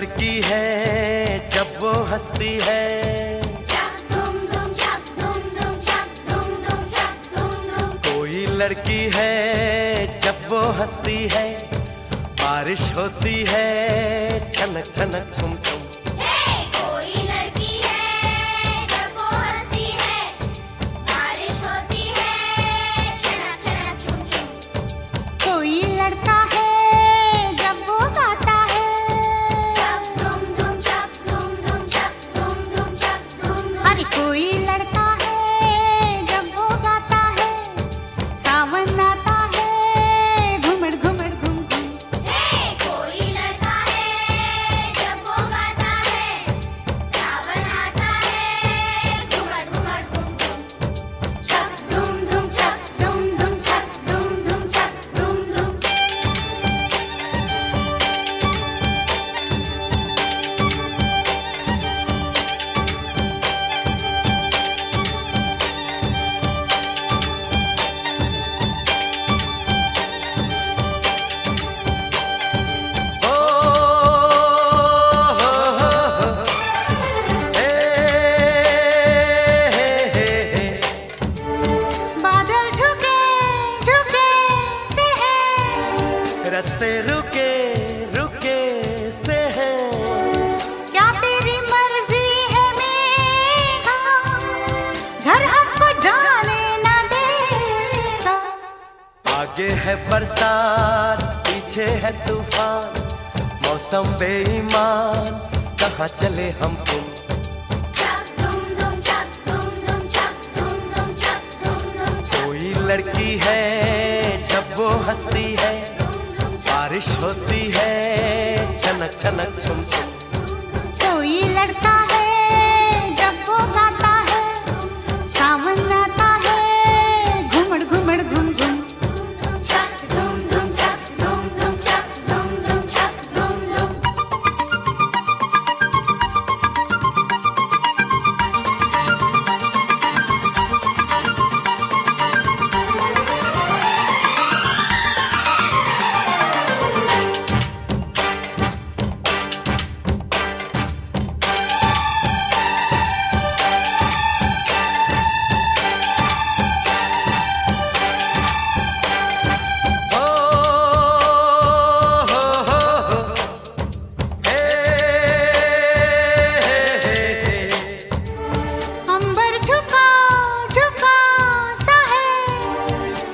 लड़की है जब वो हंसती है। कोई लड़की है जब वो हंसती है। बारिश होती है छनक छनक छुम छुम। है बरसात पीछे है तूफ़ान। मौसम बेईमान कहाँ चले हम तुम? कोई लड़की है जब वो हंसती है। बारिश होती है छनक छनक छुम छुम।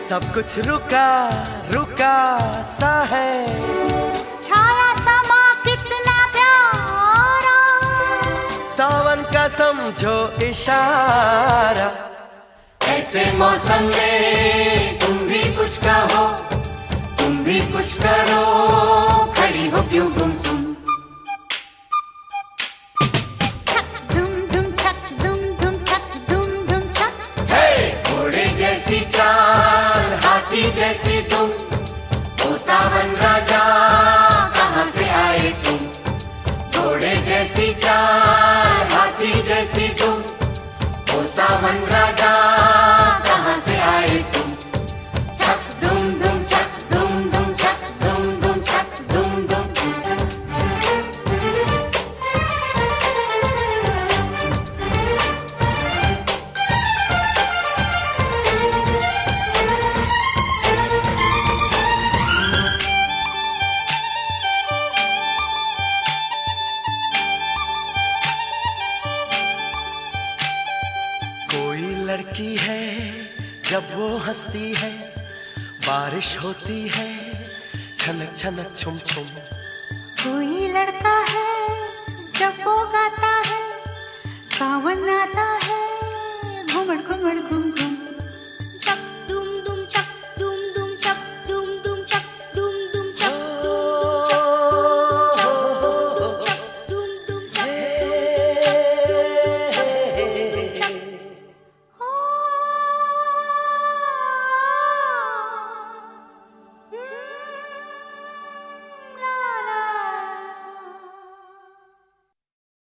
सब कुछ रुका रुका सा है। छाया समा कितना प्यारा। सावन का समझो इशारा। ऐसे मौसम में तुम भी कुछ कहो तुम भी कुछ करो। खड़ी हो क्यों गुमसुम? चाल जैसे तुम। ओ सावन राजा, कहाँ से आए तुम? घोड़े जैसी चार, हाथी जैसी तुम। ओ सावन राजा लड़की है, जब वो हंसती है, बारिश होती है छनक छनक छुम छुम। कोई लड़का है